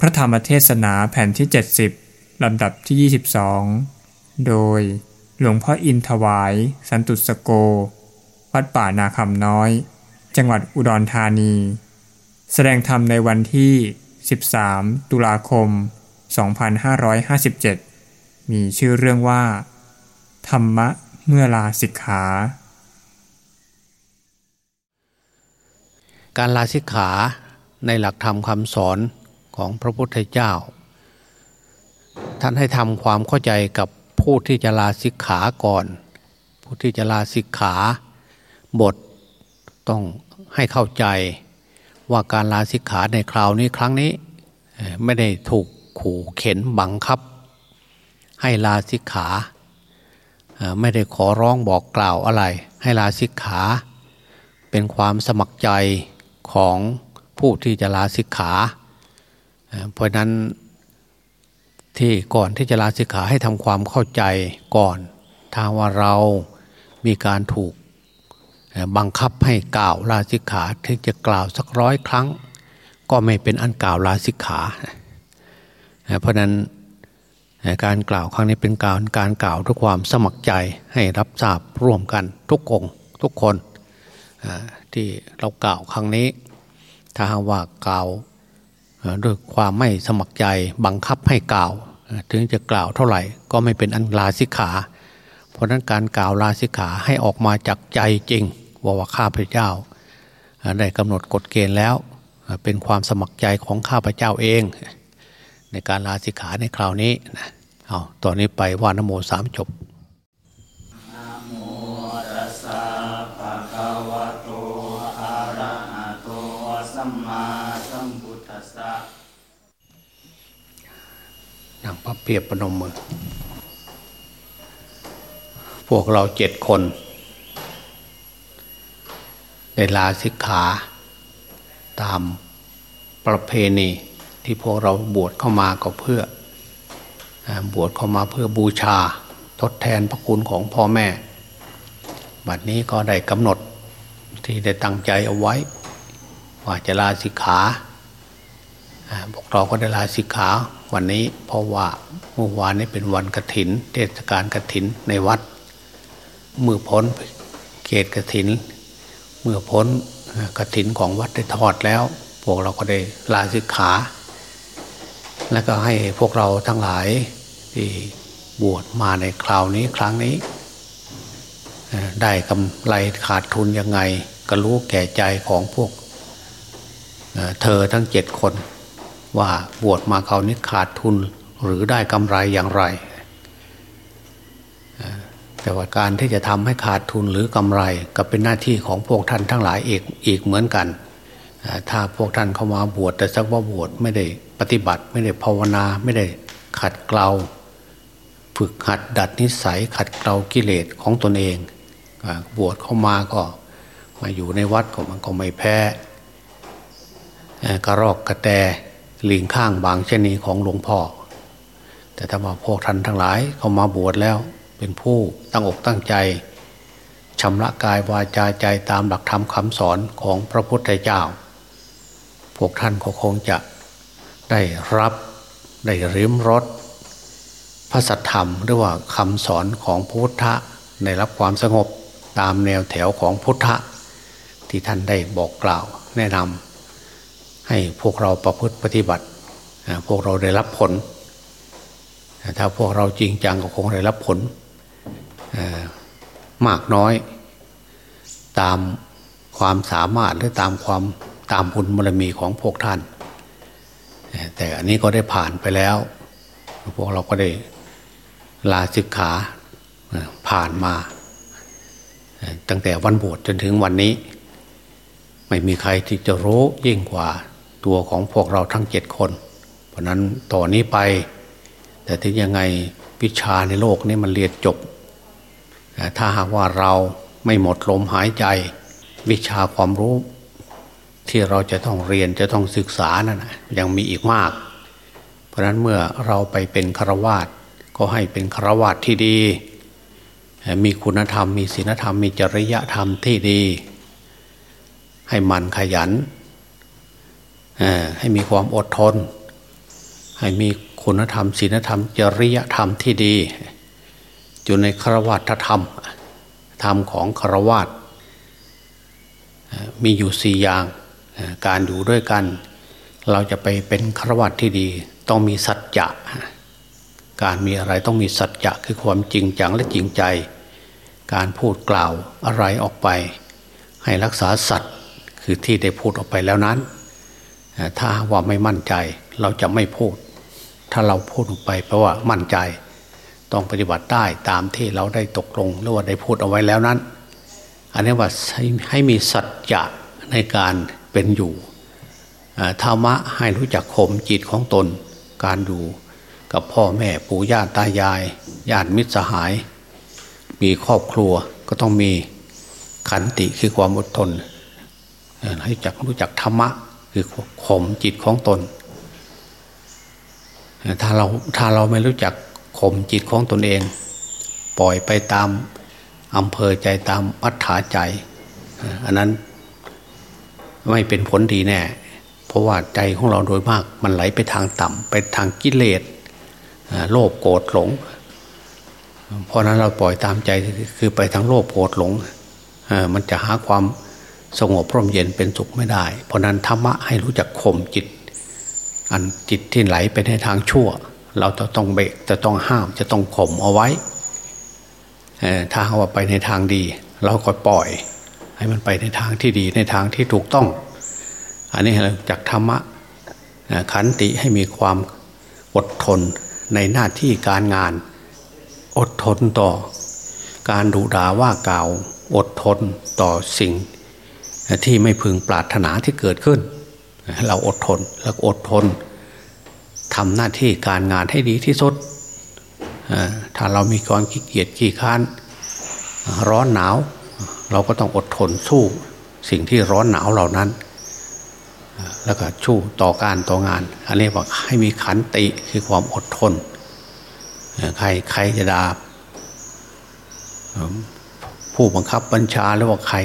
พระธรรมเทศนาแผ่นที่ 70 ลำดับที่ 22 โดยหลวงพ่ออินถวาย สันตุสโก วัดป่านาคำน้อย จังหวัดอุดรธานี แสดงธรรมในวันที่ 13 ตุลาคม 2557 มีชื่อเรื่องว่า ธรรมะเมื่อลาสิกขา การลาสิกขาในหลักธรรมคำสอน ของพระพุทธเจ้า ท่านให้ทำความเข้าใจกับผู้ที่จะลาสิกขาก่อน ผู้ที่จะลาสิกขาบทต้องให้เข้าใจว่าการลาสิกขาในคราวนี้ครั้งนี้ ไม่ได้ถูกขู่เข็นบังคับ ให้ลาสิกขา ไม่ได้ขอร้องบอกกล่าวอะไร ให้ลาสิกขา เป็นความสมัครใจของผู้ที่จะลาสิกขา เพราะนั้นที่ก่อนที่จะลาสิกขาให้ทำความเข้าใจก่อนถ้าว่าเรามีการถูกบังคับให้กล่าวลาสิกขาถึงจะกล่าวสักร้อยครั้ง ก็ไม่เป็นอันกล่าวลาสิกขา เพราะนั้นการกล่าวครั้งนี้เป็นการการกล่าวด้วยความสมัครใจให้รับทราบร่วมกันทุกองทุกคนที่เรากล่าวครั้งนี้ ถ้าหากว่ากล่าว ด้วยความไม่สมัครใจบังคับให้กล่าว ถึงจะกล่าวเท่าไหร่ก็ไม่เป็นอันลาสิกขา เพราะนั้นการกล่าวลาสิกขาให้ออกมาจากใจจริงว่าว่าข้าพเจ้า ได้กำหนดกฎเกณฑ์แล้ว เป็นความสมัครใจของข้าพเจ้าเอง ในการลาสิกขาในคราวนี้เอาตอนนี้ไปว่านโมสามจบ นั่งพับเพียบประนมมือ พวกเราเจ็ดคน ได้ลาสิกขา ตามประเพณีที่พวกเราบวชเข้ามาก็เพื่อบวชเข้ามาเพื่อบูชา ทดแทนพระคุณของพ่อแม่ บัดนี้ก็ได้กำหนดที่ได้ตั้งใจเอาไว้ ว่าจะลาสิกขา พวกเราก็ได้ลาสิกขาวันนี้เพราะว่าเมื่อวานนี้เป็นวันกระถิน เทศกาลกระถินในวัด เมื่อพ้นเกตกระถิน เมื่อพ้นกระถินของวัดได้ทอดแล้ว พวกเราก็ได้ลาสิกขา แล้วก็ให้พวกเราทั้งหลายที่บวชมาในคราวนี้ครั้งนี้ ได้กำไรขาดทุนยังไง ก็รู้แก่ใจของพวกเธอทั้งเจ็ดคน ว่าบวชมาคราวนี้ขาดทุนหรือได้กำไรอย่างไร แต่ว่าการที่จะทำให้ขาดทุนหรือกำไรก็เป็นหน้าที่ของพวกท่านทั้งหลายเอกอีกเหมือนกัน ถ้าพวกท่านเข้ามาบวชแต่สักว่าบวชไม่ได้ปฏิบัติ ไม่ได้ภาวนาไม่ได้ขัดเกลาฝึกหัดดัดนิสัยขัดเกลากิเลสของตนเองบวชเข้ามาก็มาอยู่ในวัดก็มันก็ไม่แพ้กระรอกกระแต ลิงข้างบางชนีของหลวงพ่อ แต่ถ้าว่าพวกท่านทั้งหลายเขามาบวชแล้วเป็นผู้ตั้งอกตั้งใจชำระกายวาจาใจตามหลักธรรมคำสอนของพระพุทธเจ้า พวกท่านก็คงจะได้รับได้ริมรสพระสัทธรรมหรือว่าคำสอนของพุทธะได้รับความสงบตามแนวแถวของพุทธะที่ท่านได้บอกกล่าวแนะนำ ให้พวกเราประพฤติปฏิบัติ พวกเราได้รับผล ถ้าพวกเราจริงจังก็คงได้รับผลมากน้อย ตามความสามารถหรือตามความตามบุญบารมีของพวกท่าน แต่อันนี้ก็ได้ผ่านไปแล้ว พวกเราก็ได้ลาศึกขาผ่านมา ตั้งแต่วันบวชจนถึงวันนี้ ไม่มีใครที่จะรู้ยิ่งกว่า ตัวของพวกเราทั้งเจ็ดคน เพราะนั้นต่อนนี้ไป แต่ถึงยังไงวิชาในโลกนี้มันเรียนจบ ถ้าหากว่าเราไม่หมดลมหายใจ วิชาความรู้ ที่เราจะต้องเรียนจะต้องศึกษานั่นยังมีอีกมาก เพราะนั้นเมื่อเราไปเป็นฆราวาสก็ให้เป็นฆราวาสที่ดี มีคุณธรรมมีศีลธรรมมีจริยธรรมที่ดี ให้มันขยัน ให้มีความอดทน ให้มีคุณธรรมศีลธรรม จริยธรรมที่ดี อยู่ในครวัตธรรม ธรรมของครวัตมีอยู่สี่อย่างการอยู่ด้วยกัน เราจะไปเป็นครวัตที่ดี ต้องมีสัจจะการมีอะไรต้องมีสัจจะคือความจริงจังและจริงใจ การพูดกล่าวอะไรออกไป ให้รักษาสัตว์คือที่ได้พูดออกไปแล้วนั้น ถ้าว่าไม่มั่นใจเราจะไม่พูด ถ้าเราพูดออกไปเพราะว่ามั่นใจ ต้องปฏิบัติได้ตามที่เราได้ตกลงหรือว่าได้พูดเอาไว้แล้วนั้น อันนี้ว่าให้มีสัจจะในการเป็นอยู่ธรรมะให้รู้จักข่มจิตของตน การดูกับพ่อแม่ปู่ย่าตายายญาติมิตรสหาย มีครอบครัวก็ต้องมีขันติคือความอดทนให้จักรู้จักธรรมะ คือข่มจิตของตน ถ้าเราถ้าเราไม่รู้จักข่มจิตของตนเอง ปล่อยไปตามอำเภอใจตามอัธยาใจอันนั้นไม่เป็นผลดีแน่ เพราะว่าใจของเราโดยมากมันไหลไปทางต่ำไปทางกิเลสโลภโกรธหลง เพราะนั้นเราปล่อยตามใจคือไปทางโลภโกรธหลงมันจะหาความ สงบพร่มเย็นเป็นสุขไม่ได้ เพราะนั้นธรรมะให้รู้จักข่มจิต อันจิตที่ไหลไปในทางชั่ว เราจะต้องเบรกจะต้องห้ามจะต้องข่มเอาไว้ถ้าว่าไปในทางดี เราก็ปล่อย ให้มันไปในทางที่ดีในทางที่ถูกต้อง อันนี้เราจากธรรมะขันติให้มีความอดทนในหน้าที่การงาน อดทนต่อ การดุด่าว่ากล่าว อดทนต่อสิ่ง ที่ไม่พึงปรารถนาที่เกิดขึ้น เราอดทนแล้วอดทนทำหน้าที่การงานให้ดีที่สุดถ้าเรามีความขี้เกียจขี้ค้านร้อนหนาว เราก็ต้องอดทนสู้สิ่งที่ร้อนหนาวเหล่านั้น แล้วก็ชู้ต่อการต่องาน อันนี้ว่าให้มีขันติคือความอดทน ใครใครจะดาผู้บังคับบัญชาหรือว่าใคร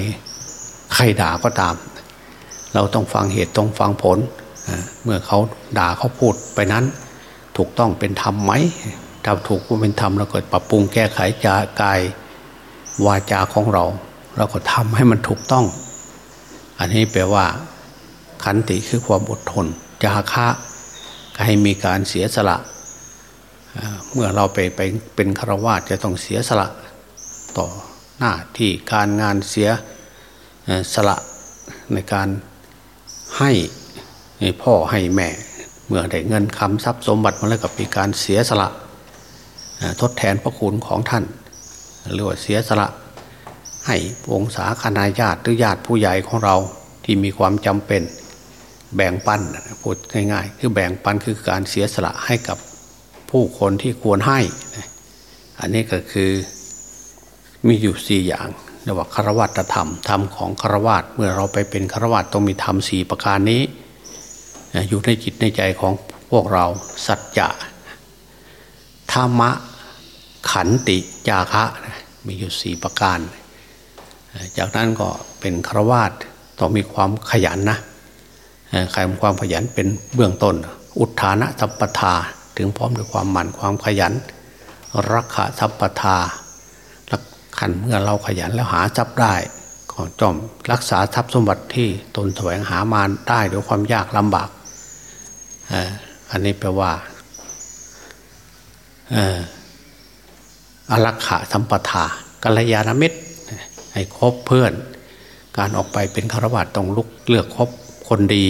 ใครด่าก็ตาม เราต้องฟังเหตุต้องฟังผล เมื่อเขาด่าเขาพูดไปนั้น ถูกต้องเป็นธรรมไหมถ้าถูกเป็นธรรมเราก็ปรับปรุงแก้ไขจากายวาจาของเรา เราก็ทำให้มันถูกต้อง อันนี้แปลว่า ขันติคือความอดทนจาคะให้มีการเสียสละ เมื่อเราไปไปเป็นฆราวาสจะต้องเสียสละ ต่อหน้าที่การงานเสีย สละในการให้พ่อให้แม่ เมื่อได้เงินคำทรัพย์สมบัติมาแล้วกับมีการเสียสละทดแทนพระคุณของท่าน หรือว่าเสียสละให้วงศาคณาญาติหรือญาติผู้ใหญ่ของเราที่มีความจำเป็นแบ่งปันพูดง่ายๆคือแบ่งปันคือการเสียสละให้กับผู้คนที่ควรให้ อันนี้ก็คือมีอยู่สี่อย่าง เรียกว่าคารวัตธรรมธรรมของคารวัตเมื่อเราไปเป็นคารวัตต้องมีธรรมสี่ประการนี้ อยู่ในจิตในใจของพวกเราสัจจะธรรมะขันติจาคะมีอยู่สี่ประการ จากนั้นก็เป็นคารวาสต้องมีความขยันนะใครมีความขยันเป็นเบื้องต้น อุทานะสัพพทาถึงพร้อมด้วยความหมั่นความขยัน รักษาสัพพทา ขันเมื่อเราขยันแล้วหาทรัพย์ได้ก็จอมรักษาทรัพย์สมบัติที่ตนแสวงหามาได้ด้วยความยากลำบากอันนี้แปลว่าอลักขะสัมปทากัลยาณมิตรให้คบเพื่อน การออกไปเป็นฆราวาสต้องลุกเลือกคบคนดี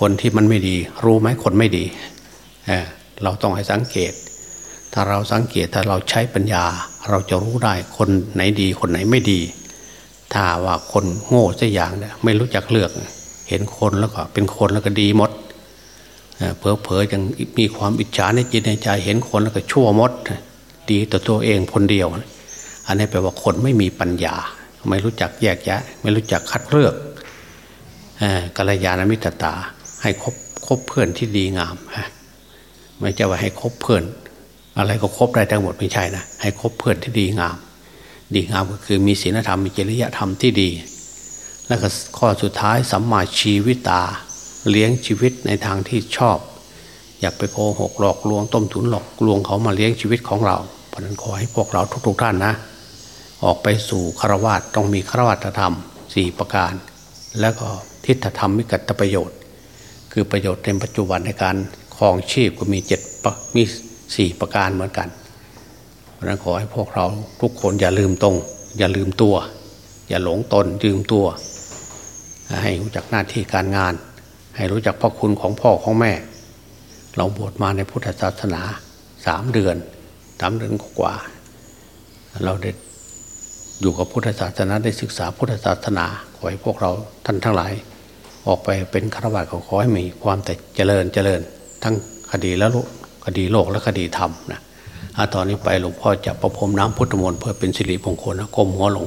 คนที่มันไม่ดี รู้ไหมคนไม่ดีเราต้องให้สังเกต ถ้าเราสังเกตถ้าเราใช้ปัญญา เราจะรู้ได้คนไหนดีคนไหนไม่ดี ถ้าว่าคนโง่สักอย่างเนี่ยไม่รู้จักเลือก เห็นคนแล้วก็เป็นคนแล้วก็ดีหมดเผลอๆยังมีความอิจฉาในจิตในใจเห็นคนแล้วก็ชั่วมด ดีต่อตัวเองคนเดียว อันนี้แปลว่าคนไม่มีปัญญา ไม่รู้จักแยกแยะ ไม่รู้จักคัดเลือกกัลยาณมิตรตา ให้คบคบเพื่อนที่ดีงามไม่ใช่ว่าให้คบเพื่อน อะไรก็ครบได้ทั้งหมดไม่ใช่นะให้ครบเพื่อนที่ดีงาม ดีงามก็คือมีศีลธรรมมีจริยธรรมที่ดี แล้วก็ข้อสุดท้ายสัมมาชีวิตา เลี้ยงชีวิตในทางที่ชอบ อย่าไปโกหกหลอกลวงต้มถุนหลอกลวงเขามาเลี้ยงชีวิตของเราเพราะนั้นขอให้พวกเราทุกๆท่านนะ ออกไปสู่คารวาสต้องมีคารวาสธรรมสี่ประการ แล้วก็ทิฏฐธรรมมิกัตประโยชน์ คือประโยชน์ในปัจจุบันในการครองชีพก็มีเจ็ดมี สี่ประการเหมือนกันเพราะนั้นขอให้พวกเราทุกคนอย่าลืมตรง อย่าลืมตัว อย่าหลงตนลืมตัว ให้รู้จักหน้าที่การงาน ให้รู้จักพระคุณของพ่อของแม่ เราบวชมาในพุทธศาสนาสามเดือนสามเดือนกว่า เราได้อยู่กับพุทธศาสนาได้ศึกษาพุทธศาสนา ขอให้พวกเราท่านทั้งหลาย ออกไปเป็นฆราวาสขอให้มีความแต่เจริญเจริญ ทั้งคดีและ คดีโลกและคดีธรรมนะตอนนี้ไปหลวงพ่อจะประพรมน้ำพุทธมนต์เพื่อเป็นสิริมงคลนะก้มหัวลง